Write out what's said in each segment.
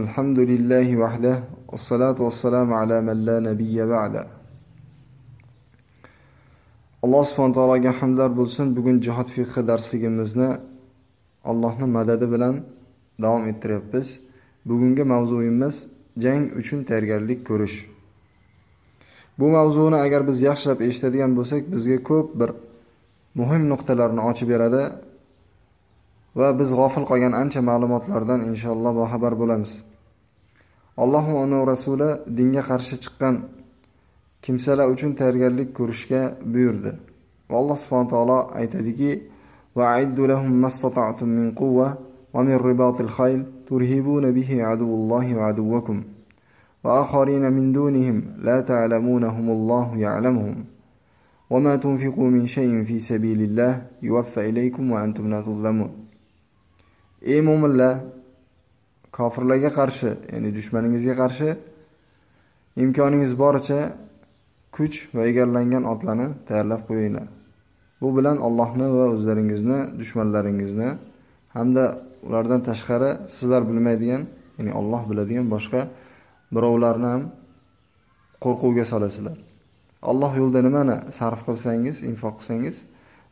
الحمد لله وحده والصلاة والسلام على من لا نبي بعده alloh subhana taologa hamdlar bo'lsin bugun jihod fiqhi darsligimizni allohni madadi bilan davom ettiryapmiz bugungi mavzuyimiz jang uchun tayyorgarlik ko'rish bu mavzuni agar biz yaxshilab eshitadigan bo'lsak bizga ko'p bir muhim nuqtalarni ochib beradi va biz g'ofil qolgan ancha ma'lumotlardan inshaalloh boxabar bo'lamiz alloh va uni rasuli dinga qarshi chiqqan kimsalar uchun tayyorgarlik ko'rishga buyurdi va alloh subhana taolo aytadiki وأعدوا لهم ما استطعتم من قوة ومن رباط الخيل ترهبون به عدو الله وعدوكم وآخرين من دونهم لا تعلمونهم الله يعلمهم وما تنفقوا من شيء في سبيل الله يوفى إليكم وأنتم لا تظلمون ey mo'minlar kofirlarga qarshi ya'ni dushmaningizga qarshi imkoningiz boricha kuch va egallangan otlarni tayyorlab qo'yinglar. Bu bilan Allohni va o'zlaringizni dushmanlaringizni hamda ulardan tashqari sizlar bilmaydigan ya'ni Alloh biladigan boshqa birovlarni ham qo'rquvga solasizlar. Alloh yo'lida nimani sarf qilsangiz infoq qilsangiz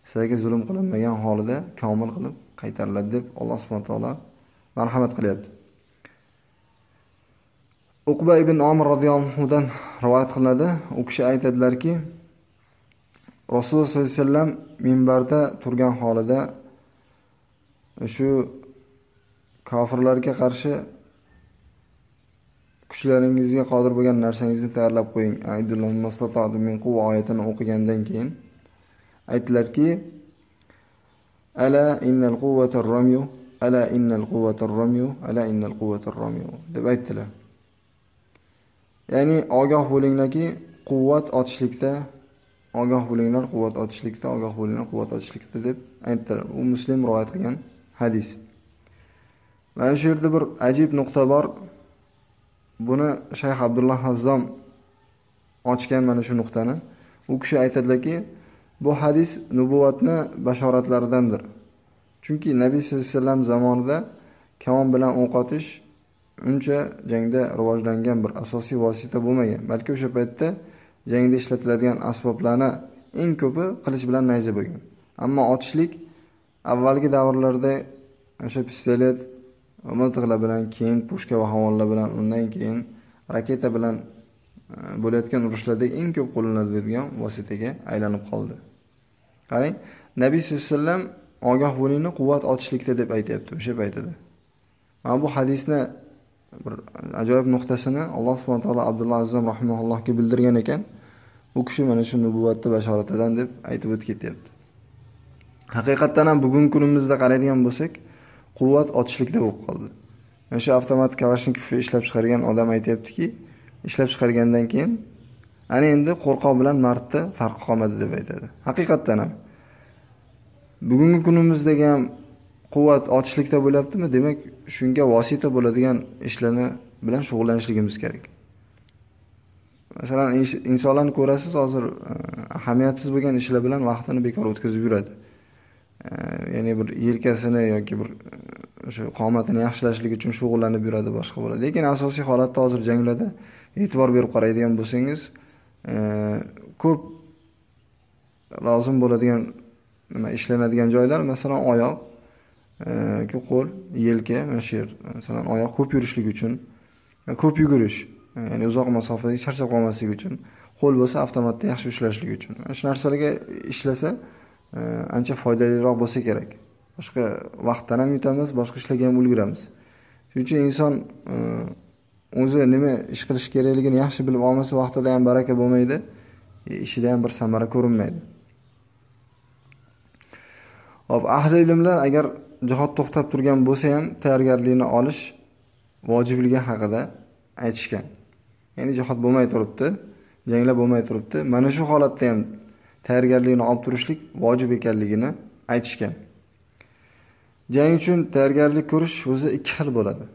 sizlarga zulm qilinmagan holida komil qilib qaytariladi deb alloh subhana taolo marhamat qilyapti. Uqba ibn omir roziyallohudan rivoyat qilinadi. U kishi aytadilarki rasululloh sollallohu alayhi vasallam minbarda turgan holida shu kofirlarga qarshi kuchlaringizga qodir bo'lgan narsangizni tayyorlab qo'ying. Oyatini o'qigandan keyin aytdilarki ala innal quvvatar ramyu ala innal quvvatar ramyu ala innal quvvatar ramyu deb aytdilar. Ya'ni ogoh bo'linglarki quvvat otishlikda ogoh bo'linglar quvvat otishlikda ogoh bo'linglar quvvat otishlikda deb aytdilar. U muslim rivoyat qilgan hadis. Mana shu yerda bir ajib nuqta bor. Buni shayx abdulloh hazzom ochgan mana shu nuqtani. U kishi aytadilarki bu hadis nubuvatni bashoratlaridandir. Chunki nabiy sallallohu alayhi vasallam zamonida kamon bilan o'q otish uncha jangda rivojlangan bir asosiy vosita bo'lmagan. Balki o'sha paytda jangda ishlatiladigan asboblarni eng ko'pi qilich bilan nayza bo'lgan. Ammo otishlik avvalgi davrlarda o'sha pistolet miltiqlar bilan keyin pushka va havonlar bilan undan keyin raketa bilan e, bo'layotgan urushlarda eng ko'p qo'llaniladigan vositaga aylanib qoldi. Qarang nabiy sallallohu alayhi vasallam ogoh bo'linglar quvvat otishlikda deb aytyapti o'sha paytida. Mana bu hadisni bir ajoyib nuqtasini alloh subhana taolo abdulloh azam rahimaullohga bildirgan ekan. U kishi mana shu nubuvatni bashoratidan deb aytib o'tib ketyapti. Haqiqatdan ham bugungi kunimizda qaraydigan bo'lsak quvvat otishlikda bo'lib qoldi. O'sha avtomat kalashnikovni ishlab chiqargan odam aytyaptiki ishlab chiqargandan keyin ana endi qo'rqoq bilan mardni farqi qolmadi deb aytadi. Haqiqatdan ham. Bugungi kunimizdagi ham quvvat otishlikda bo'lyaptimi? Demak shunga vosita bo'ladigan ishlarni bilan shug'ullanishligimiz kerak. Masalan insonlarni ko'rasiz hozir e, ahamiyatsiz bo'lgan ishlar bilan vaqtini bekor o'tkazib yuradi. E, ya'ni bir yelkasini yoki bir e, o'sha qomatini yaxshilashlik uchun shug'ullanib yuradi boshqa bo'ladi. Lekin asosiy holatda hozir janglarda e'tibor berib qaraydigan bo'lsangiz ko'p lozim bo'ladigan nima ishlanadigan joylar masalan oyoq e, qo'l yelka mana shu yer masalan oyoq ko'p yurishlik uchun ko'p yugurish e, ya'ni uzoq masofada charchab qolmaslik uchun qo'l bo'lsa avtomatda yaxshi ushlashlik uchun. Mana shu narsalarga ishlasa e, ancha foydaliroq bo'lsa kerak. Boshqa vaqtdan ham yutamiz boshqa ishlarga ham ulguramiz. Shuning uchun inson o'zi nima ish qilish kerakligini yaxshi bilib olmasa vaqtida ham baraka bo'lmaydi. E, ishida ham bir samara ko'rinmaydi. Hop ahli ilmlar agar jihod to'xtab turgan bo'lsa ham tayyorgarlikni olish vojibligi haqida aytishgan. Ya'ni jihod bo'lmay turibdi janglar bo'lmay turibdi. Mana shu holatda ham tayyorgarlikni olib turishlik vojib ekanligini aytishgan. Jang uchun tayyorgarlik ko'rish o'zi ikki xil bo'ladi.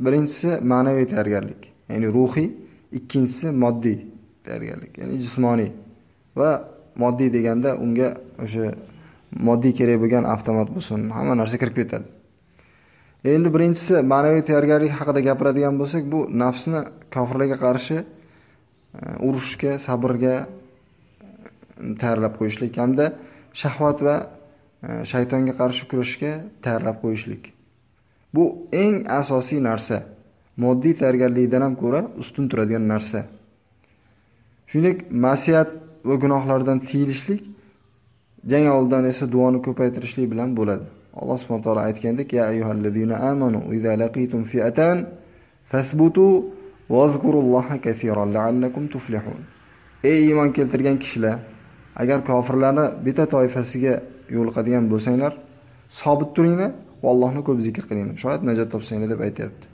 Birinchisi ma'naviy tayyorgarlik ya'ni ruhiy ikkinchisi moddiy tayyorgarlik ya'ni jismoniy. Va moddiy deganda unga o'sha moddiy kerak bo'lgan avtomat bo'lsin hamma narsa kirib ketadi. E, endi birinchisi ma'naviy tayyorgarlik haqida gapiradigan bo'lsak bu nafsni kofirlarga qarshi e, urushga sabrga e, tayyorlab qo'yishlik hamda shahvat va shaytonga qarshi kurashishga tayyorlab qo'yishlik. Bu eng asosiy narsa. Moddiy tayyorgarlikdan ham ko'ra ustun turadigan narsa. Shuningdek masiyat va gunohlardan tiyilishlik jang oldidan esa duoni ko'paytirishlik bilan bo'ladi. Alloh subhana taolo aytgandek ya ayyuhallazina amanu idza laqitum fi'atan fasbutu vazkurulloha kasiran la'allakum tuflihun. Ey iymon keltirgan kishilar agar kofirlarni bitta toifasiga yo'liqadigan bo'lsanglar sobit turinglar. Va allohni ko'p zikr qilinglar shoyat najot topsanglar deb aytyapti.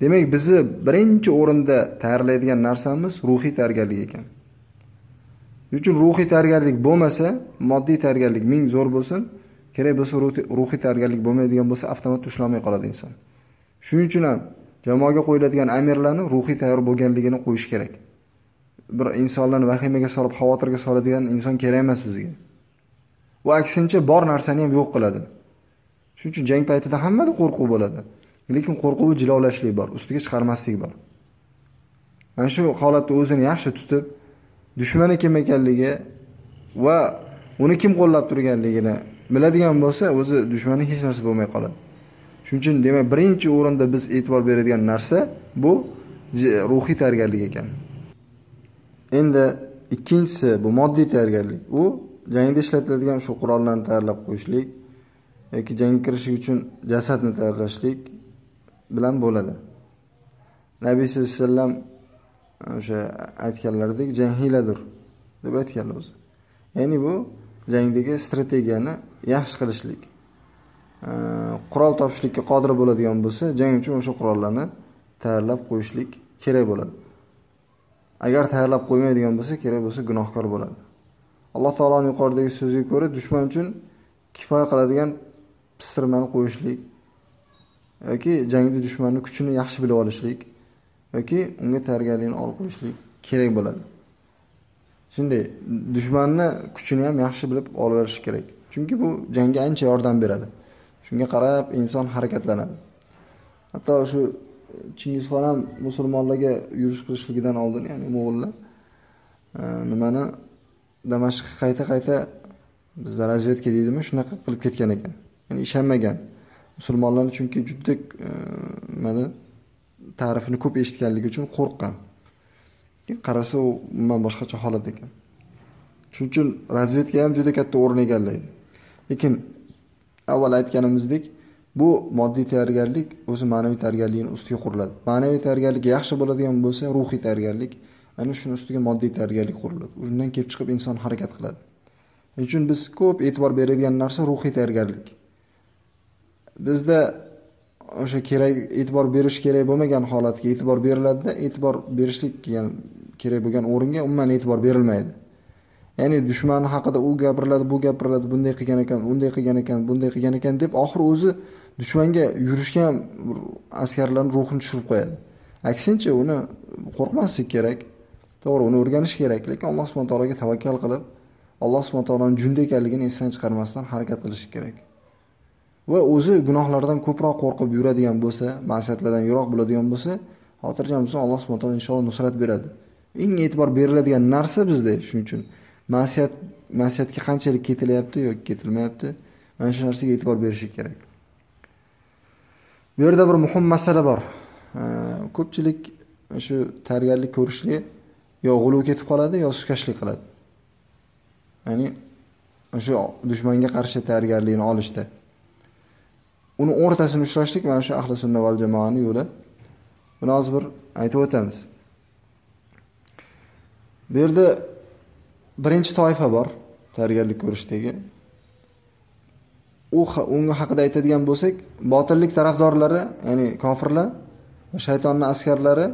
Demak bizni birinchi o'rinda tayyorlaydigan narsamiz ruhiy tayyorgarlik ekan. Shuning uchun ruhiy tayyorgarlik bo'lmasa moddiy tayyorgarlik ming zo'r bo'lsin. Kerak bo'lsa ruhiy tayyorgarlik bo'lmaydigan bo'lsa avtomat ushlamay qoladi inson. Shuning uchun ham jamoaga qo'yiladigan amirlarni ruhiy tayyor bo'lganligini qo'yish kerak. Bir insonlarni vahimaga solib xavotirga soladigan inson kerak emas bizga. U aksincha bor narsani ham yo'q qiladi. Shuning uchun jang paytida hammada qo'rquv bo'ladi. Lekin qo'rquvni jilovlashlik bor ustiga chiqarmaslik bor. Mana shu holatda o'zini yaxshi tutib dushmani kim ekanligi va uni kim qo'llab turganligini biladigan bo'lsa o'zi dushmani hech narsa bo'lmay qoladi. Shuning uchun demak birinchi o'rinda biz e'tibor beradigan narsa bu ruhiy tayyorgarlik ekan. Endi ikkinchisi bu moddiy tayyorgarlik. U jangda ishlatiladigan shu qurollarni tayyorlab qo'yishlik yoki jangga kirish uchun jasadni tayyorlashlik bilan bo'ladi. Nabiy sallallohu alayhi vasallam e, o'sha aytganlaridek jang hiyladir deb aytganlar o'zi. Ya'ni bu jangdagi strategiyani yaxshi qilishlik e, qurol topishlikka qodir bo'ladigan bo'lsa jang uchun o'sha qurollarni tayyorlab qo'yishlik kerak bo'ladi. Agar tayyorlab qo'ymaydigan bo'lsa kerak bo'lsa gunohkor bo'ladi. Alloh taoloni yuqoridagi so'ziga ko'ra dushman uchun kifoya qiladigan pistirmani qo'yishlik yoki jangda dushmanni kuchini yaxshi bilib olishlik yoki unga tayyorgarlikni olib qo'yishlik kerak bo'ladi. Shunday dushmanni kuchini ham yaxshi bilib olib olish kerak. Chunki bu jangga ancha yordam beradi. Shunga qarab inson harakatlanadi. Hatto shu chingizxon ham musulmonlarga yurish qilishligidan oldin ya'ni mo'g'ullar e, nimani damashqqa qayta qayta bizda razvedka deydimi shunaqa qilib ketgan ekan. Ya'ni ishonmagan. Musulmonlarni chunki juda e, nimani ta'rifini ko'p eshitganligi uchun qo'rqqan. Qarasa u umuman boshqacha holat ekan. Shuning uchun razvedka ham juda katta o'rin egallaydi. Lekin avval aytganimizdek bu moddiy tayyorgarlik o'zi ma'naviy tayyorgarlikni ustiga quriladi. Ma'naviy tayyorgarlik yaxshi bo'ladigan bo'lsa ruhiy tayyorgarlik ana shuni ustiga moddiy tayyorgarlik quriladi. Undan kelib chiqib inson harakat qiladi. Shuning uchun biz ko'p e'tibor beradigan narsa ruhiy tayyorgarlik. Bizda o'sha kerak e'tibor berish kerak bo'lmagan holatga e'tibor beriladida e'tibor berishlik yani kerak bo'lgan o'ringa umuman e'tibor berilmaydi. Ya'ni dushman haqida u gapiriladi bu gapiriladi bunday qilgan ekan unday qilgan ekan bunday qilgan ekan deb oxiri o'zi dushmanga yurishga ham askarlarni ruhini tushirib qo'yadi. Aksincha uni qo'rqmaslik kerak to'g'ri uni o'rganish kerak lekin alloh subhana taologa tavakkal qilib alloh subhana taoloni jundi ekanligini esdan chiqarmasdan harakat qilish kerak. Va o'zi gunohlardan ko'proq qo'rqib yuradigan bo'lsa ma'siyatlardan yiroq bo'ladigan bo'lsa xotirjam bo'lsin alloh subhana taolo inshaalloh nusrat beradi. Eng e'tibor beriladigan narsa bizda shuning uchun. Ma'siyat ma'siyatga qanchalik ketilyapti yoki ketilmayapti mana shu narsaga e'tibor berishi kerak. Bu yerda bir muhim masala bor. Ko'pchilik shu tayyorgarlik ko'rishga yo g'uluv ketib qoladi yo suskashlik qiladi. Ya'ni shu dushmanga qarshi tayyorgarlikni olishda. Uni o'rtasini ushlashlik mana shu ahli sunna val jamoani yo'li. Buni hozir bir aytib o'tamiz. Bu yerda birinchi toifa bor tayyorgarlik ko'rishdagi. U unga haqida aytadigan bo'lsak botillik tarafdorlari ya'ni kofirlar va shaytonni askarlari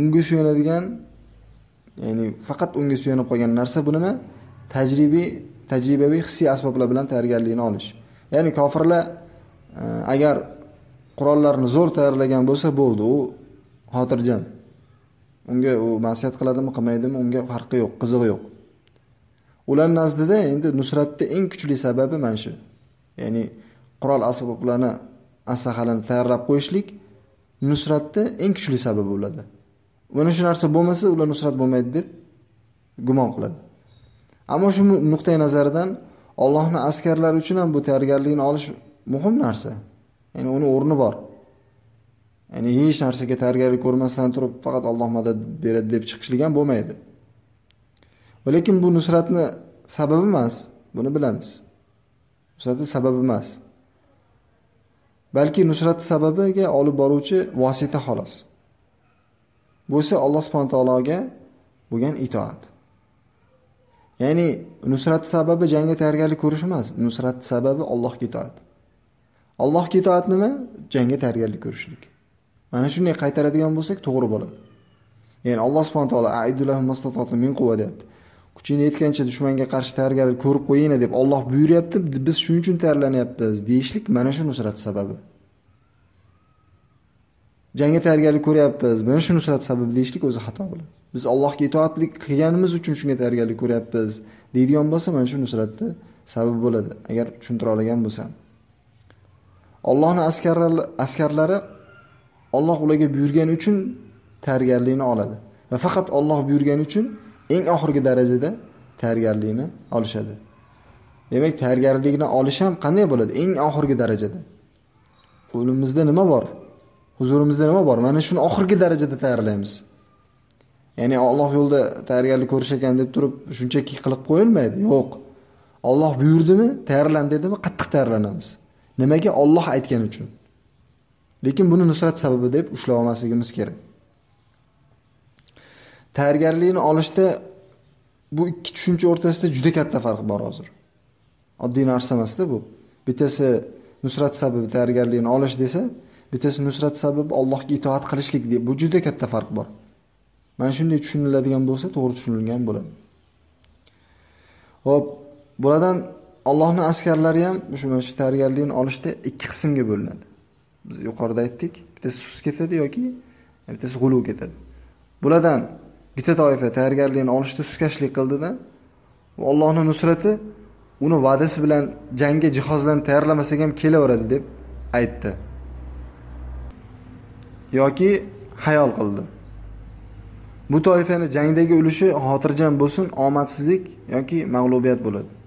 unga suyanadigan ya'ni faqat unga suyanib qolgan narsa bu nima? Tajribiy tajribaviy hissiy asboblar bilan tayyorgarlikni olish. Ya'ni kofirlar agar qurollarni zo'r tayyorlagan bo'lsa bo'ldi. U xotirjam. Unga u masiyat qiladimi qilmaydimi unga farqi yo'q qizig'i yo'q. Ular nazdida endi nusratni eng kuchli sababi mana shu. Ya'ni qurol asboblarni aslahalarni tayyorlab qo'yishlik nusratni eng kuchli sababi bo'ladi. Mana shu narsa bo'lmasa ular nusrat bo'lmaydi deb gumon qiladi. Ammo shu nuqtai nazardan Allohni askarlari uchun ham bu tayyorgarlikni olish muhim narsa. Ya'ni uni o'rni bor. Ya'ni hech narsaga tayyorgarlik ko'rmasdan turib faqat Alloh madad beradi deb chiqishlik ham bo'lmaydi. Lekin bu nusratni sababi emas buni bilamiz. Nusratni sababi emas. Balki nusrat sababiga olib boruvchi vosita xolos. Bu esa alloh subhana taologa bo'lgan itoat. Ya'ni nusrat sababi jangga tayyorgarlik ko'rish emas nusrat sababi allohga itoat. Allohga itoat nima? Jangga tayyorgarlik ko'rishlik. Mana shunday qaytaradigan bo'lsak to'g'ri bo'ladi. Ya'ni alloh subhana taolo min quvva deyapti. Kuchingni yetgancha dushmanga qarshi tayyorgarlik ko'rib qo'yinglar deb Alloh buyuryapti. Biz shuning uchun tayyorlanyapmiz deyishlik mana shu nusrat sababi. Jangga tayyorgarlik ko'ryapmiz mana shu nusrat sababi deyishlik o'zi xato bo'ladi. Biz allohga itoatlik qilganimiz uchun shunga tayyorgarlik ko'ryapmiz deydigan bo'lsa mana shu nusratni sababi bo'ladi. Agar tushuntira olgan bo'lsam. Ollohni askarlari olloh ularga buyurgani uchun tayyorgarlikni oladi. Va faqat olloh buyurgani uchun eng oxirgi darajada tayyorgarlikni olishadi. Demak tayyorgarlikni olish ham qanday bo'ladi? Eng oxirgi darajada. Qo'limizda nima bor? Huzurimizda nima bor? Mana shuni oxirgi darajada tayyorlaymiz. Ya'ni Alloh yo'lida tayyorgarlik ko'rish ekan deb turib shunchaki qilib qo'yilmaydi. Yo'q. Alloh buyurdimi tayyorlan dedimi qattiq tayyorlanamiz. Nimaga Alloh aytgani uchun. Lekin buni nusrat sababi deb ushlab olmasligimiz kerak. Tayyorgarlikni olishda bu ikki tushuncha o'rtasida juda katta farq bor hozir. Oddiy narsa emasda bu. Bittasi nusrat sababi tayyorgarlikni olish desa bittasi nusrat sababi Allohga itoat qilishlik deb bu juda katta farq bor. Mana shunday tushuniladigan bo'lsa to'g'ri tushunilgan bo'ladi. Xo'p, bulardan Allohning askarlari ham shu mana shu tayyorgarlikni olishda ikki qismga bo'linadi. Biz yuqorida aytdik bittasi sus ketadi yoki bittasi g'ulu ketadi. Bulardan bitta toifa tayyorgarlikni olishda suskashlik qildida va Allohning nusrati uni va'dasi bilan jangga jihozlan tayyorlamasak ham kelaveradi deb aytdi. Yoki hayol qildi. Bu toifani jangdagi ulushi xotirjam bo'lsin omadsizlik yoki mag'lubiyat bo'ladi.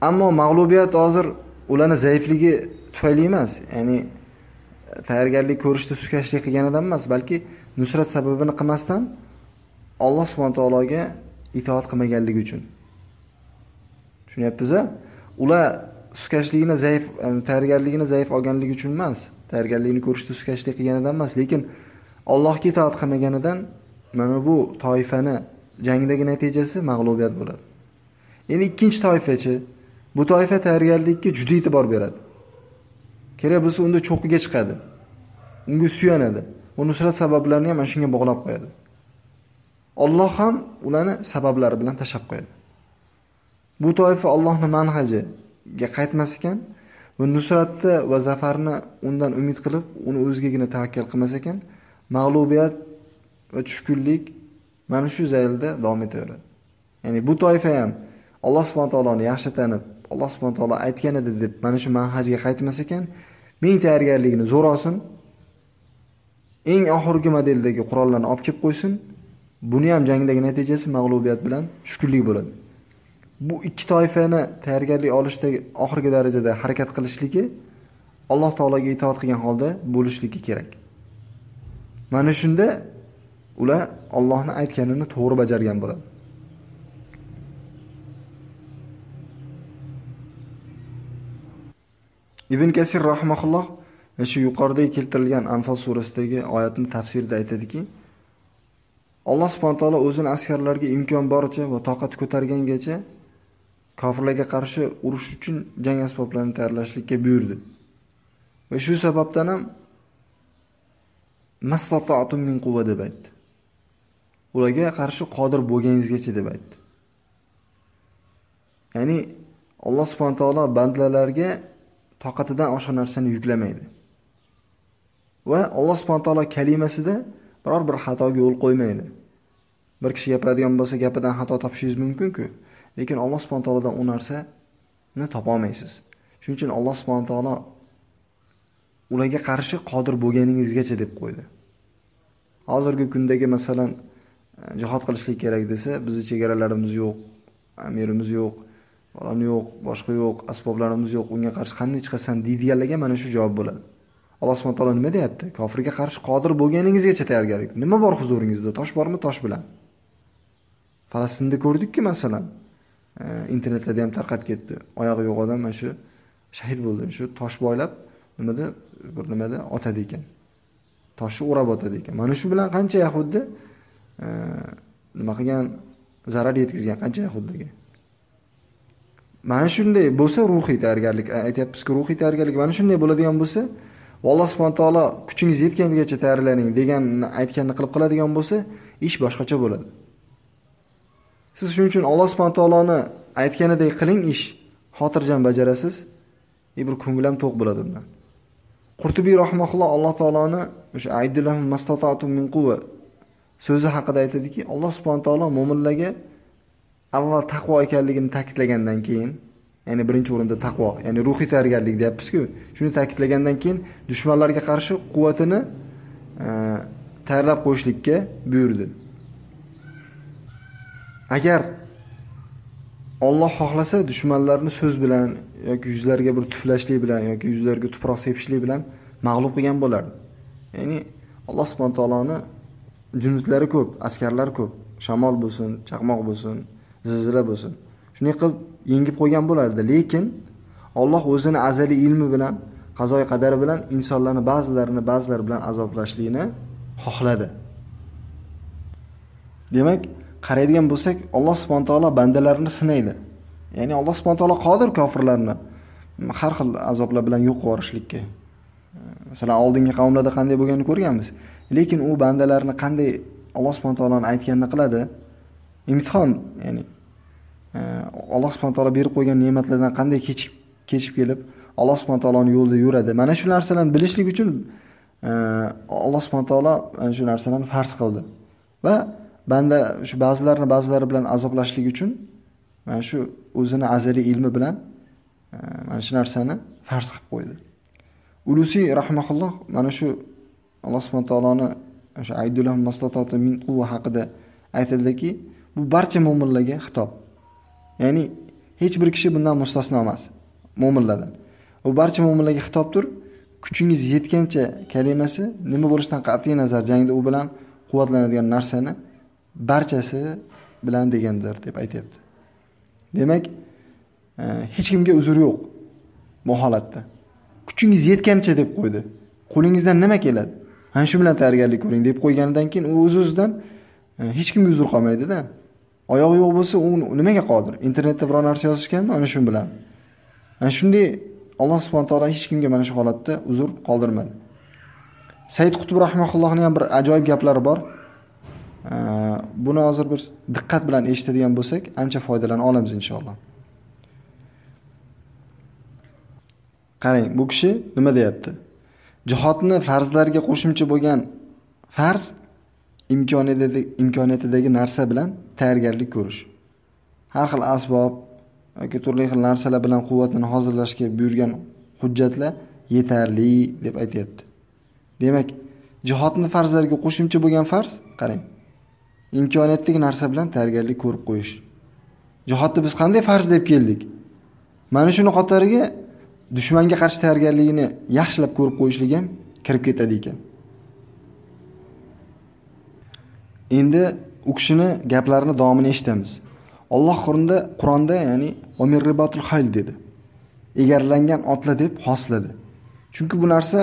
Ammo mag'lubiyat hozir ularni zaifligi tufayli emas ya'ni e, tayyorgarlik ko'rishda suskashlik qilganidan emas balki nusrat sababini qilmasdan alloh subhana taologa itoat qilmaganligi uchun. Tushunyapmiz ular suskashligini zaif e, tayyorgarligini zaif olganligi uchun emas tayyorgarlikni ko'rishda suskashlik qilganidan emas lekin allohga itoat qilmaganidan mana bu toifani jangdagi natijasi mag'lubiyat bo'ladi. Endi ikkinchi toifachi bu toifa tayyorgarlikka juda e'tibor beradi. Kerak bo'lsa unda cho'qqiga chiqadi. Unga suyanadi. Va nusrat sabablarini ham mana shunga bog'lab qo'yadi. Olloh ham ularni sabablari bilan tashlab qo'yadi. Bu toifa ollohni manhajiga qaytmas ekan va nusratni va zafarni undan umid qilib uni o'zigagina tavakkal qilmas ekan mag'lubiyat va tushkunlik mana shu zaylda davom etaveradi. Ya'ni bu toifa ham alloh subhana taoloni yaxshi tanib alloh subhana taolo aytgan edi deb mana shu manhajga qaytmas ekan ming tayyorgarligini zo'r olsin eng oxirgi modeldagi qurollarni olib kelib qo'ysin buni ham jangdagi natijasi mag'lubiyat bilan shukurlik bo'ladi. Bu ikki toifani tayyorgarlik olishda oxirgi darajada harakat qilishligi alloh taologa itoat qilgan holda bo'lishligi kerak. Mana shunda ular ollohni aytganini to'g'ri bajargan bo'ladi. Ibn kasir rahmaulloh e, shu yuqoridagi keltirilgan anfal surasidagi oyatni tafsirida aytadiki alloh subhana taolo o'zini askarlariga imkon boricha va toqat ko'targangacha kofirlarga qarshi urush uchun jang asboblarini tayyorlashlikka buyurdi. Va shu sababdan ham min quvva deb aytdi. Ularga qarshi qodir bo'lganingizgacha deb aytdi. Ya'ni alloh subhana taolo bandalarga toqatidan oshiq narsani yuklamaydi. Va alloh subhana taolo kalimasida biror bir xatoga yo'l qo'ymaydi. Bir kishi gapiradigan bo'lsa gapidan xato topishingiz mumkinku lekin alloh subhana taolodan u narsani topolmaysiz. Shuning uchun alloh subhana taolo ularga qarshi qodir bo'lganingizgacha deb qo'ydi. Hozirgi kundagi masalan e, jihod qilishlik kerak desa bizni chegaralarimiz yo'q amirimiz yo'q falon yo'q boshqa yo'q asboblarimiz yo'q unga qarshi qanday chiqasan deydiganlarga mana shu javob bo'ladi. Alloh subhana taolo nima deyapti? Kofirga qarshi qodir bo'lganingizgacha tayyorgarlik. Nima bor huzuringizda? Tosh bormi? Tosh bilan. Falastinda ko'rdikku masalan. E, internetlarda ham tarqab ketdi. Oyog'i yo'q odam mana shu shahid bo'ldi. Shu tosh boylab nimada bir nimada otadi ekan. Toshni o'rab otadi ekan. Mana shu bilan qancha yahudni nima qilgan zarar yetkazgan qancha yahudlarga mana shunday bo'lsa ruhiy tayyorgarlik aytyapmizku ruhiy tayyorgarlik mana shunday bo'ladigan bo'lsa alloh subhana taolo kuchingiz yetganigacha tayyorlaning deganni aytganini qilib qiladigan bo'lsa ish boshqacha bo'ladi. Siz shuning uchun alloh subhana taoloni aytganidek qiling ish. Xotirjam bajarasiz. И bir ko'ngil ham to'q bo'ladi undan qurtubiy rahmaulloh alloh taoloni o'sha min quva so'zi haqida aytadiki alloh subhana taolo mo'minlarga avval taqvo ekanligini ta'kidlagandan keyin ya'ni birinchi o'rinda taqvo ya'ni ruhiy tayyorgarlik deyapmizku. Shuni ta'kidlagandan keyin dushmanlarga qarshi quvvatini e, tayyorlab qo'yishlikka buyurdi. Agar Alloh xohlasa dushmanlarni so'z bilan yoki yuzlariga bir tuflashlik bilan yoki yuzlariga tuproq sepishlik bilan mag'lub qilgan bo'lardi. Ya'ni alloh subhana taoloni junudlari ko'p askarlari ko'p. Shamol bo'lsin chaqmoq bo'lsin zilzila bo'lsin. Shunday qilib yengib qo'ygan bo'lardi lekin Alloh o'zini azaliy ilmi bilan qazoy qadari bilan insonlarni ba'zilarini ba'zilar bilan azoblashlikni xohladi. Demak qaraydigan bo'lsak alloh subhana taolo bandalarini sinaydi. Ya'ni alloh subhana taolo qodir kofirlarni har xil azoblar bilan yo'q yuborishlikka. Masalan oldingi qavmlarda qanday bo'lganini ko'rganmiz. Lekin u bandalarni qanday alloh subhana taoloni aytganini qiladi imtihon ya'ni e, alloh subhana taolo berib qo'ygan ne'matlardan qanday kechib kechib kelib alloh subhana taoloni yo'lida yuradi. Mana shu narsalarni bilishlik uchun e, alloh subhana taolo mana shu narsalarni farz qildi. Va banda shu ba'zilarini ba'zilari bilan azoblashlik uchun mana shu o'zini azaliy ilmi bilan e, mana shu narsani farz qilib qo'ydi. Ulusiy rahmaulloh mana shu alloh subhana taoloni o'sha min quva haqida aytildiki bu barcha mo'minlarga xitob. Ya'ni hech bir kishi bundan mustasno emas mo'minlardan u barcha mo'minlarga xitobdir. Kuchingiz yetgancha kalimasi nima bo'lishidan qat'iy nazar jangda u bilan quvvatlanadigan narsani barchasi bilan degandir deb aytyapti. Demak e, hech kimga uzr yo'q bu holatda. Kuchingiz yetgancha deb qo'ydi. Qo'lingizdan nima keladi? Ana shu bilan tayyorgarlik ko'ring deb qo'yganidan keyin u o'z o'zidan e, hech kimga uzr qolmaydida. Oyog'i yo'q bo'lsa u nimaga qodir? Internetda biror narsa yozishganmi? Ana shu bilan. Ana shunday alloh subhana taolo hech kimga mana shu holatda uzr qoldirmadi. Said qutb rahmaullohni ham bir ajoyib gaplari bor. Buni hozir bir diqqat bilan eshitadigan bo'lsak ancha foydalana olamiz inshaalloh. Qarang bu kishi nima deyapti? Jihodni farzlarga qo'shimcha bo'lgan farz imkoniyatidagi narsa bilan tayyorgarlik ko'rish. Har xil asbob yoki turli xil narsalar bilan quvvatini hozirlashga buyurgan hujjatlar yetarli deb aytyapti. Demak jihodni farzlariga qo'shimcha bo'lgan farz qarang imkoniyatdagi narsa bilan tayyorgarlik ko'rib qo'yish. Jihodni biz qanday farz deb keldik? Mana shuni qatoriga dushmanga qarshi tayyorgarligini yaxshilab ko'rib qo'yishlik ham kirib ketadi ekan. Endi u kishini gaplarini davomini eshitamiz. Olloh qur'onda qur'onda ya'ni omir ribatul hayl dedi. Egarlangan otlar deb xosladi. Chunki bu narsa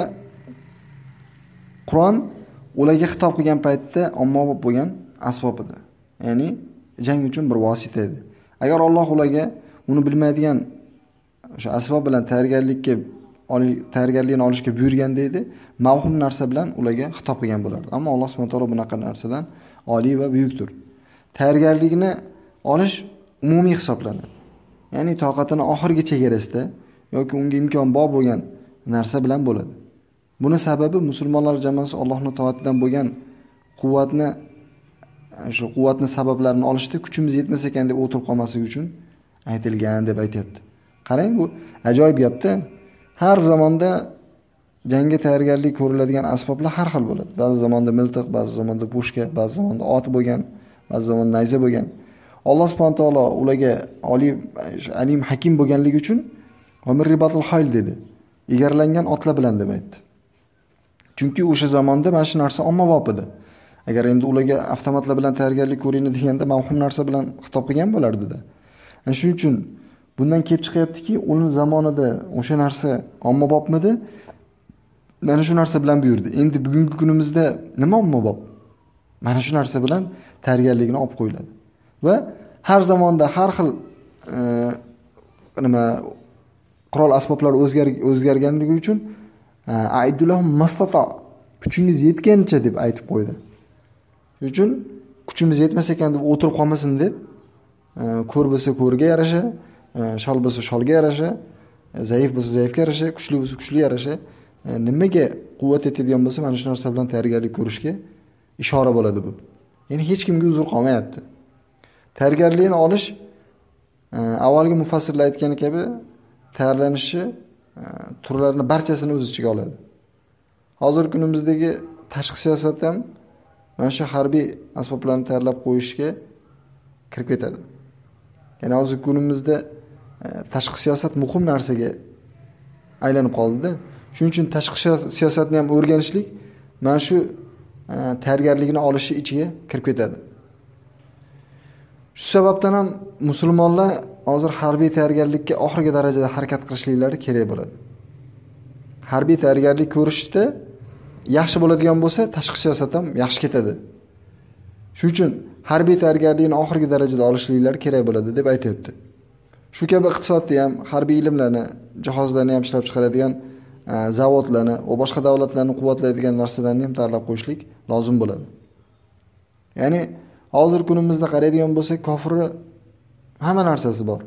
qur'on ularga xitob qilgan paytda ommabop bo'lgan asbob edi. Ya'ni jang uchun bir vosita edi. Agar Alloh ularga uni bilmaydigan o'sha asbob bilan tayyorgarlikka tayyorgarlikni olishga buyurganda edi mavhum narsa bilan ularga xitob qilgan bo'lardi. Ammo alloh subhana taolo bunaqa narsadan oliy va buyukdir. Tayyorgarlikni olish umumiy hisoblanadi. Ya'ni toqatini oxirgi chegarasida yoki unga imkon bor bo'lgan narsa bilan bo'ladi. Buni sababi musulmonlar jamoasi allohni toatidan bo'lgan quvvatni e, shu quvvatni sabablarini olishda kuchimiz yetmas ekan deb o'tirib qolmasligi uchun aytilgan deb aytyapti. Qarang bu ajoyib gapda. Har zamonda jangga tayyorgarlik ko'riladigan asboblar har xil bo'ladi. Ba'zi zamonda miltiq ba'zi zamonda pushka ba'zi zamonda ot bo'lgan ba'zi zamonda nayza bo'lgan. Alloh subhana taolo ularga oliy alim hakim bo'lganligi uchun hayl dedi. Egarlangan otlar bilan deb aytdi. Chunki o'sha zamonda mana shu narsa ommabop edi. Agar endi ularga avtomatlar bilan tayyorgarlik ko'ringlar deganda mavhum narsa bilan xitob qilgan bo'lardida shuning uchun bundan kelib chiqyaptiki uni zamonida o'sha narsa ommabopmidi? Mana shu narsa bilan buyurdi. Endi bugungi kunimizda nima ommabop mana shu narsa bilan tayyorgarlikni olib qo'yiladi. Va har zamonda har xil e, nima qurol asboblar o'zgarganligi uchun e, mastato kuchingiz yetgancha deb aytib qo'ydi. Shuning uchun kuchimiz yetmas ekan deb o'tirib qolmasin deb e, ko'r bo'lsa ko'rga yarasha e, shol bo'lsa sholga yarasha e, zaif bo'lsa zaifga yarasha kuchli bo'lsa kuchliga yarasha. E, nimaga quvvat yetadigan bo'lsa mana shu narsa bilan tayyorgarlik ko'rishga ishora bo'ladi bu. Ya'ni hech kimga uzr qolmayapti. Tayyorgarlikni olish e, avvalgi mufassirlar aytgani kabi tayyorlanishi e, turlarini barchasini o'z ichiga oladi. Hozirgi kunimizdagi tashqi siyosat ham mana shu harbiy asboblarni tayyorlab qo'yishga kirib ketadi. Ya'ni hozirgi kunimizda tashqi siyosat muhim narsaga aylanib qoldida. Shuning uchun tashqi siyosatni ham o'rganishlik mana shu e, tayyorgarlikni olishi ichiga kirib ketadi. Shu sababdan ham musulmonlar hozir harbiy tayyorgarlikka oxirgi darajada harakat qilishliklari kerak bo'ladi. Harbiy tayyorgarlik ko'rishda yaxshi bo'ladigan bo'lsa tashqi siyosat ham yaxshi ketadi. Shuning uchun harbiy tayyorgarlikni oxirgi darajada olishliklari kerak bo'ladi deb aytyapti. Shu kabi iqtisodni ham harbiy ilmlarni jihozlarni ham ishlab chiqaradigan zavodlarni va boshqa davlatlarni quvvatlaydigan narsalarni ham tayyorlab qo'yishlik lozim bo'ladi ya'ni hozir kunimizda qaraydigan bo'lsak kofirni hamma narsasi bor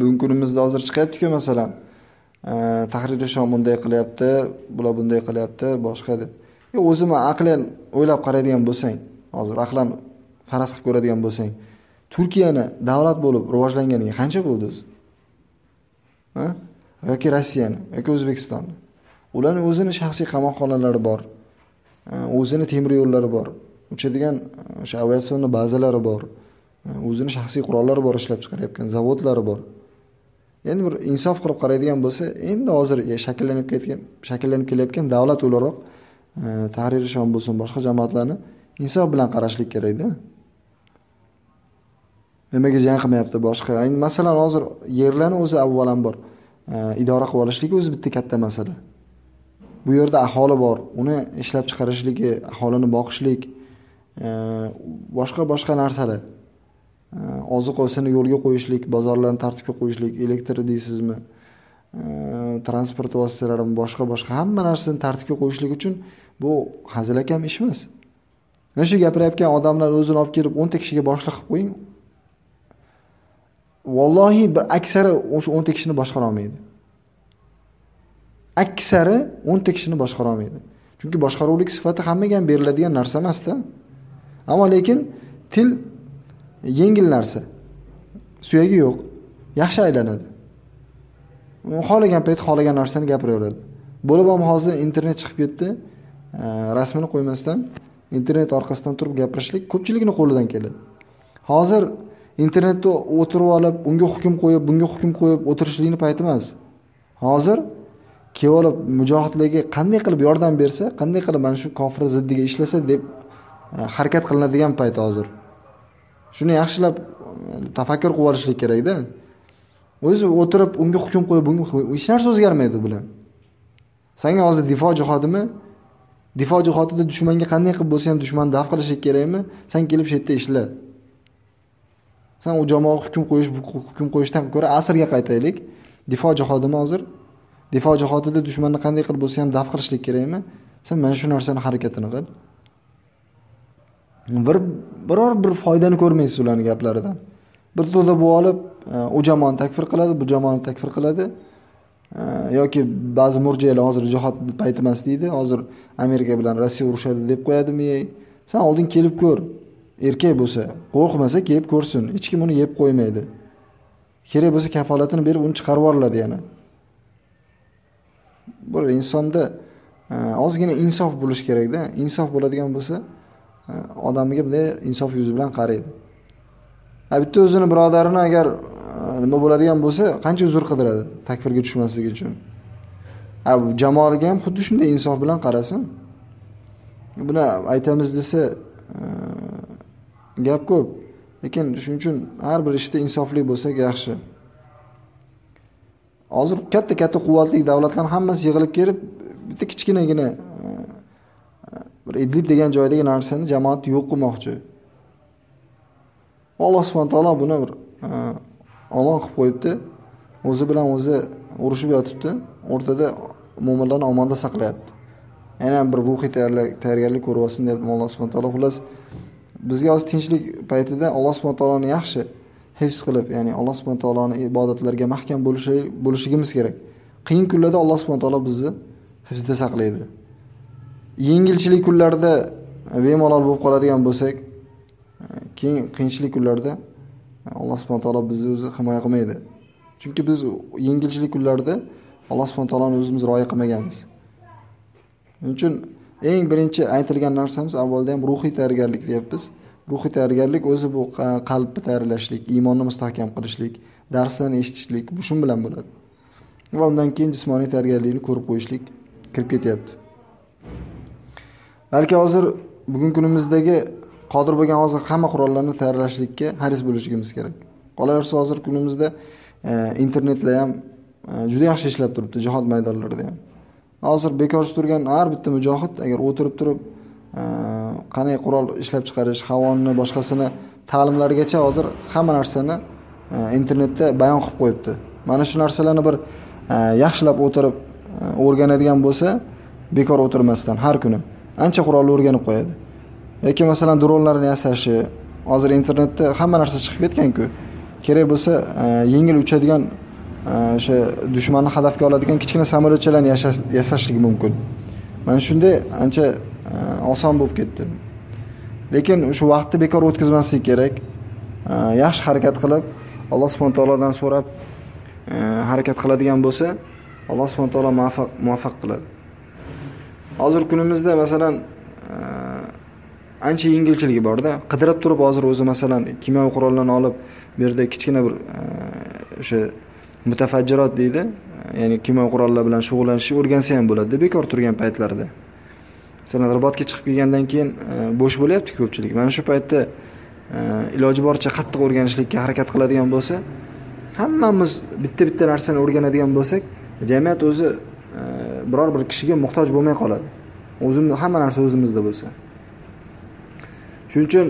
bugungi kunimizda hozir chiqyaptiku masalan tahriri shom bunday qilyapti bular bunday qilyapti boshqa deb o'zini aqlan o'ylab qaraydigan bo'lsang hozir aqlan faraz qilib ko'radigan bo'lsang turkiyani davlat bo'lib rivojlanganiga qancha bo'ldi o'zi? Yoki rossiyani yoki o'zbekistonni ularni o'zini shaxsiy qamoqxonalari bor e, o'zini temir yo'llari bor uchadigan o'sha e, aviatsionni bazalari bor e, o'zini shaxsiy qurollari bor ishlab chiqarayotgan zavodlari bor. Endi bir insof qilib qaraydigan bo'lsa endi hozir shakllanib ketgan shakllanib kelayotgan davlat o'laroq tahrir shom bo'lsin boshqa jamoatlarni insof bilan qarashlik kerakda. Nimaga jang qilmayapti boshqa? Masalan hozir yerlarni o'zi avvalambor idora qilib olishligi o'zi bitta katta masala. Bu yerda aholi bor. Uni ishlab chiqarishligi aholini boqishlik boshqa boshqa narsalar oziq ovqatni yo'lga qo'yishlik bozorlarni tartibga qo'yishlik elektr deysizmi transport vositalarini boshqa boshqa hamma narsani tartibga qo'yishlik uchun bu hazilakam ish emas mana shu gapirayotgan odamlar o'zini olib kelib o'nta kishiga boshliq qilib qo'ying. Vallohi bir aksari o'sha o'nta kishini boshqara olmaydi. Aksari o'nta kishini boshqara olmaydi. Chunki boshqaruvlik sifati hammaga ham beriladigan narsa emasda. Ammo lekin til yengil narsa. Suyagi yo'q yaxshi aylanadi. Xohlagan payt xohlagan narsani gapiraveradi. Bo'lib ham hozir internet chiqib ketdi. Rasmini qo'ymasdan internet orqasidan turib gapirishlik ko'pchilikni qo'lidan keladi. Hozir internetda o'tirib olib unga hukm qo'yib bunga hukm qo'yib o'tirishlikni payti emas. Hozir kelib olib mujohidlarga qanday qilib yordam bersa qanday qilib mana shu kofir ziddiga ishlasa deb e, harakat qilinadigan payt hozir. Shuni yaxshilab e, tafakkur qilib olishlik kerakda. O'zi o'tirib unga hukm qo'yib bunga hech narsa o'zgarmaydi u bilan. Sanga hozir difo jihodimi difo jihodida dushmanga qanday qilib bo'lsa ham dushmanni daf qilishlik kerakmi? San kelib shu yerda ishla. San u jamoaga hukm qo'yish hukm qo'yishdan ko'ra asrga qaytaylik. Difo jihodimi hozir. Difo jihodida dushmanni qanday qilib bo'lsa ham daf qilishlik kerakmi? San mana shu narsani harakatini qil. Bir biror bir foydani ko'rmaysiz ularni gaplaridan. Bir to'da bo'lib olib e, u jamoani takfir qiladi bu jamoani takfir qiladi. E, yoki ba'zi murjiyalar hozir jihod payti emas deydi hozir amerika bilan rossiya urushadi deb qo'yadimi san oldin kelib ko'r. Erkak bo'lsa qo'rqmasa kelib ko'rsin hech kim uni yeb qo'ymaydi. Kerak bo'lsa kafolatini berib uni chiqarib yuboriladi yana bir insonda e, ozgina insof bo'lishi kerakda insof bo'ladigan bo'lsa e, odamiga bunday insof yuzi bilan qaraydi. Bitta o'zini birodarini agar e, nima bo'ladigan bo'lsa qancha uzr qidiradi takfirga tushmasligi uchun. Bu jamoaga ham xuddi shunday insof bilan qarasin. Buni aytamiz desa gap ko'p. Lekin shuning uchun har bir ishda insofli bo'lsak yaxshi. Hozir katta katta quvvatli davlatlar hammasi yig'ilib kelib bitta kichkinagina e, bir idlib degan joydagi narsani jamoat yo'q qilmoqchi. Alloh subhana taolo buni bir e, omon qilib qo'yibdi. O'zi bilan o'zi urushib yotibdi. O'rtada mo'minlarni omonda saqlayapti. Yana bir ruhiy tayyorgarlik ko'ryapsin olsin deyapti alloh subhana taolo xullas bizga hozir tinchlik paytida alloh subhana taoloni yaxshi hifz qilib ya'ni alloh subhana taoloni ibodatlariga mahkam bo'lishi bo'lishligimiz kerak. Qiyin kunlarda alloh subhana taolo bizni hifzda saqlaydi. Yengilchilik kunlarda bemalol bo'lib qoladigan bo'lsak keyin qiyinchilik kunlarda alloh subhana taolo bizni o'zi himoya qilmaydi. Chunki biz yengilchilik kunlarida alloh subhana taoloni o'zimiz rioya qilmaganmiz. Shuning uchun eng birinchi aytilgan narsamiz avvalda ham ruhiy tayyorgarlik deyapmiz. Ruhiy tayyorgarlik o'zi bu qalbni tayyorlashlik iymonni mustahkam qilishlik darslarni eshitishlik shu bilan bo'ladi. Va undan keyin jismoniy tayyorgarlikni ko'rib qo'yishlik kirib ketyapti. Balki hozir bugungi kunimizdagi qodir bo'lgan hozir hamma qurollarni tayyorlashlikka haris bo'lishligimiz kerak. Qolaversa hozir kunimizda e, internetlar ham e, juda yaxshi ishlab turibdi jihod maydonlarida ham. Hozir bekorchi turgan har bitta mujohid agar o'tirib turib e, qanday qurol ishlab chiqarish havoni boshqasini ta'limlarigacha hozir hamma narsani e, internetda bayon qilib qo'yibdi. Mana shu narsalarni bir e, yaxshilab o'tirib o'rganadigan bo'lsa bekor o'tirmasdan har kuni ancha qurolni o'rganib qo'yadi. Yoki masalan dronlarni yasashi hozir internetda hamma narsa chiqib ketganku. Kerak bo'lsa yengil uchadigan Э, o'sha dushmanni hadafga oladigan kichkina samolyotchalarni yasashlik mumkin. Mana shunday ancha e, oson bo'lib ketdi. Lekin shu vaqtni bekor o'tkazmaslik kerak. E, yaxshi harakat qilib alloh subhana taolodan so'rab e, harakat qiladigan bo'lsa alloh subhana taolo muvaffaq muvaffaq qiladi. Hozir kunimizda masalan ancha yengilchiligi borda. Qidirib turib hozir o'zi masalan kimyoviy qurollarni olib bu yerda kichkina bir o'sha mutafajjirot deydi. Ya'ni kimyo qurollar bilan shug'ullanishni o'rgansa ham bo'ladi bekor turgan paytlarida masalan ribotga chiqib kelgandan keyin e, bo'sh bo'lyapti ko'pchilik. Mana shu paytda e, iloji boricha qattiq o'rganishlikka harakat qiladigan bo'lsa hammamiz bitta bitta narsani o'rganadigan bo'lsak jamiyat o'zi e, biror bir kishiga muhtoj bo'lmay qoladi. O'zimiz hamma narsa o'zimizda bo'lsa. Shuning uchun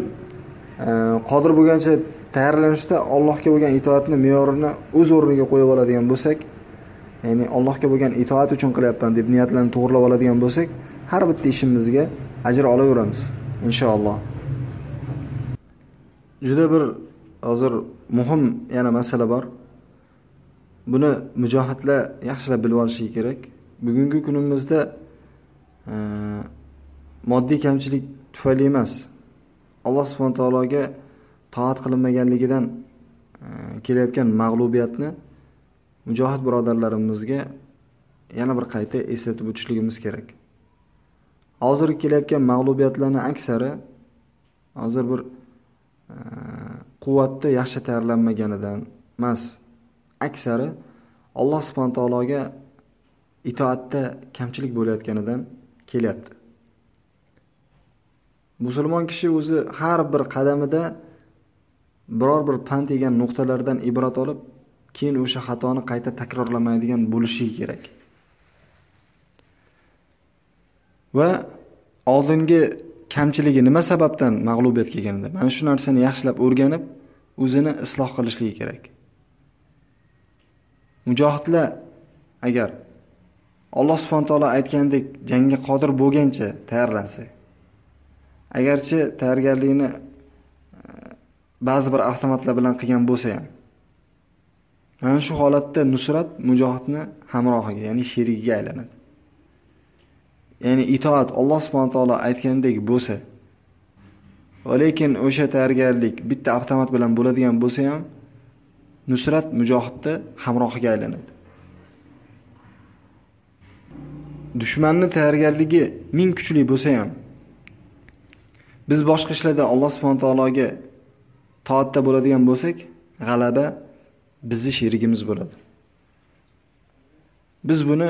qodir bo'lgancha tayyorlanishda allohga bo'lgan itoatni me'yorini o'z o'rniga qo'yib oladigan bo'lsak ya'ni allohga bo'lgan itoat uchun qilyapman deb niyatlarni to'g'irlab oladigan bo'lsak har bitta ishimizga ajr olaveramiz inshaalloh. Juda bir hozir muhim yana masala bor. Buni mujohidlar yaxshilab bilib olishligi kerak. Bugungi kunimizda e, moddiy kamchilik tufayli emas. Alloh subhana taologa toat qilinmaganligidan e, kelayotgan mag'lubiyatni mujohid birodarlarimizga yana bir qayta eslatib o'tishligimiz kerak. Hozir kelayotgan mag'lubiyatlarni aksari hozir bir quvvatni quvvatda yaxshi tayyorlanmaganidan emas aksari alloh subhana taologa itoatda kamchilik bo'layotganidan kelyapti. Musulmon kishi o'zi har bir qadamida biror bir pand yegan nuqtalardan ibrat olib keyin o'sha xatoni qayta takrorlamaydigan bo'lishi kerak. Va oldingi kamchiligi nima sababdan mag'lubiyat kelganida mana shu narsani yaxshilab o'rganib o'zini isloh qilishligi kerak. Mujohidlar agar alloh subhana taolo aytgandek jangga qodir bo'lgancha tayyorlansa agarchi tayyorgarlikni ba'zi bir avtomatlar bilan qilgan bo'lsa ham. Mana shu holatda nusrat mujohidni hamrohiga ya'ni sherigiga aylanadi. Ya'ni itoat alloh subhana taolo aytgandek bo'lsa va lekin o'sha tayyorgarlik bitta avtomat bilan bo'ladigan bo'lsa ham nusrat mujohidni hamrohiga aylanadi. Dushmanni tayyorgarligi ming kuchli bo'lsa ham biz boshqa ishlarda alloh subhana taologa toatda bo'ladigan bo'lsak g'alaba bizni sherigimiz bo'ladi. Biz buni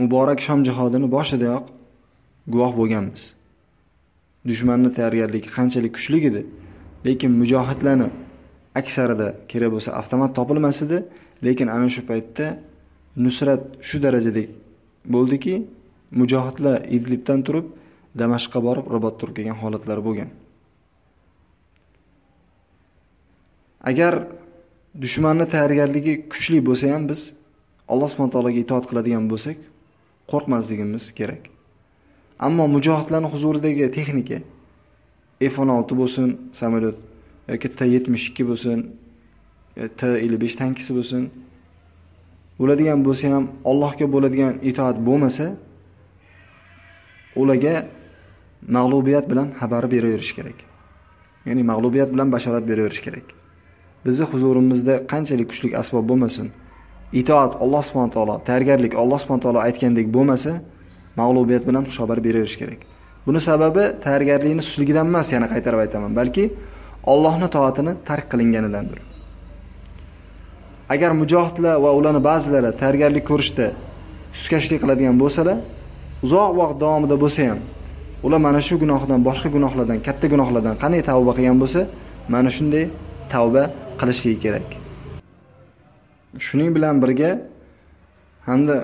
muborak shom jihodini boshidayoq guvoh bo'lganmiz. Dushmanni tayyorgarligi qanchalik kuchli edi lekin mujohidlarni aksarida kerak bo'lsa avtomat topilmas edi lekin ana shu paytda nusrat shu darajada bo'ldiki mujohidlar idlibdan turib damashqqa borib ribot turib kelgan holatlar bo'lgan. Agar dushmanni tayyorgarligi kuchli bo'lsa ham biz alloh subhana taologa itoat qiladigan bo'lsak qo'rqmasligimiz kerak. Ammo mujohidlarni huzuridagi texnika f o'n olti bo'lsin samolyot yoki t yetmish ikki bo'lsin e, t ellik besh tankisi bo'lsin bo'ladigan bo'lsa ham allohga bo'ladigan itoat bo'lmasa ularga mag'lubiyat bilan xabar beraverish kerak. Ya'ni mag'lubiyat bilan bashorat beraverish kerak. Bizni huzurimizda qanchalik kuchli asbob bo'lmasin. Itoat alloh subhana taolo tayyorgarlik alloh subhana taolo aytgandek bo'lmasa mag'lubiyat bilan xushxabar beraverish kerak. Buni sababi tayyorgarlikni sustligidan emas yana qaytarib aytaman balki ollohni toatini tark qilinganidandir. Agar mujohidlar va ularni ba'zilari tayyorgarlik ko'rishda suskashlik qiladigan bo'lsalar uzoq vaqt davomida bo'lsa ham ular mana shu gunohdan boshqa gunohlardan katta gunohlardan qanday tavba qilgan bo'lsa mana shunday tavba qilishligi kerak. Shuning bilan birga hamda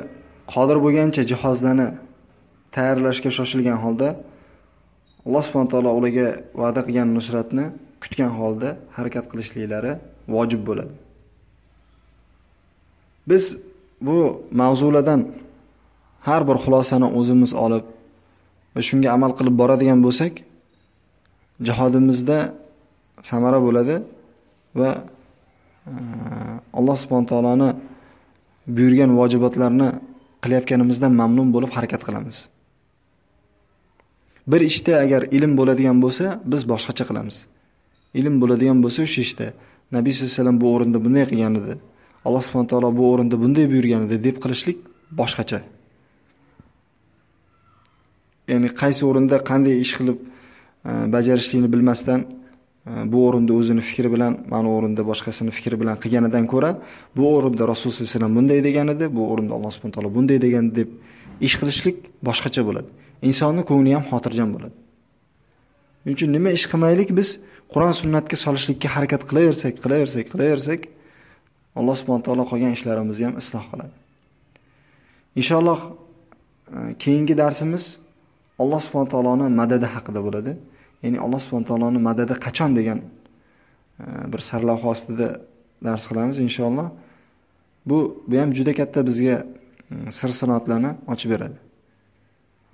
qodir bo'lgancha jihozlarni tayyorlashga shoshilgan holda alloh subhana taolo ularga va'da qilgan nusratni kutgan holda harakat qilishliklari vojib bo'ladi. Biz bu mavzulardan har bir xulosani o'zimiz olib va shunga amal qilib boradigan bo'lsak jihodimizda samara bo'ladi. Va e, alloh subhana taoloni buyurgan vojibotlarni qilayotganimizdan mamnun bo'lib harakat qilamiz. Bir ishda agar ilm bo'ladigan bo'lsa biz boshqacha qilamiz. Ilm bo'ladigan bo'lsa o'sha ishda. Nabiy sallallohu alayhi vasallam bu o'rinda bunday qilgan edi. Alloh subhana taolo bu o'rinda bunday buyurgan edi deb qilishlik boshqacha. Ya'ni qaysi o'rinda qanday ish qilib e, bajarishlikni bilmasdan Э, bu o'rinda o'zini fikri bilan mana o'rinda boshqasini fikri bilan qilganidan ko'ra bu o'rinda rasululloh sallallohu alayhi vasallam bunday degan edi bu o'rinda alloh subhana taolo bunday degan deb ish qilishlik boshqacha bo'ladi. Insonni ko'ngli ham xotirjam bo'ladi. Shuning uchun nima ish qilmaylik biz? Qur'on sunnatga solishlikka harakat qilaversak qilaversak qilaversak alloh subhana taolo qolgan ishlarimizni ham isloh qiladi. Inshaalloh e, keyingi darsimiz alloh subhana taoloni madadi haqida bo'ladi. Ya'ni alloh subhana taoloni madadi qachon degan e, bir sarlavha ostida dars qilamiz inshaalloh. Bu bu ham juda katta bizga e, sir sinoatlarni ochib beradi.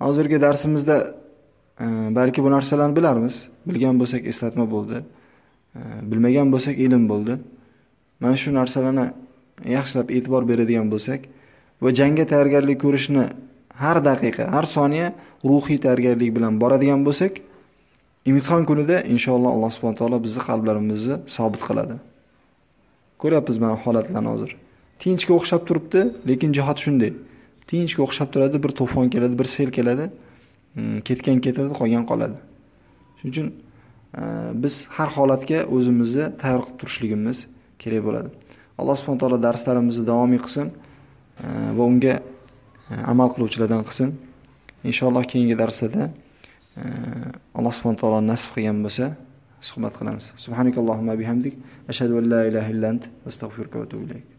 Hozirgi darsimizda e, balki bu narsalarni bilarmiz. Bilgan bo'lsak eslatma bo'ldi. E, bilmagan bo'lsak ilm bo'ldi. Mana shu narsalarni yaxshilab e'tibor beradigan bo'lsak va jangga tayyorgarlik ko'rishni har daqiqa har soniya ruhiy tayyorgarlik bilan boradigan bo'lsak imtihon kunida inshaalloh alloh subhana taolo bizni qalblarimizni sobit qiladi. Ko'ryapmiz mana holatlarni hozir. Tinchga o'xshab turibdi lekin jihod shunday. Tinchga o'xshab turadi bir to'fon keladi bir sel keladi hmm, ketgan ketadi qolgan qoladi. Shuning uchun e, biz har holatga o'zimizni tayyor qilib turishligimiz kerak bo'ladi. Alloh subhana taolo darslarimizni davomiy qilsin e, va unga e, amal qiluvchilardan qilsin. Inshaalloh keyingi darslarda الله سبحانه وتعالى الناس خيام بس سبحانك اللهم بحمدك أشهد أن لا إله إلا أنت أستغفرك وأتوب إليك.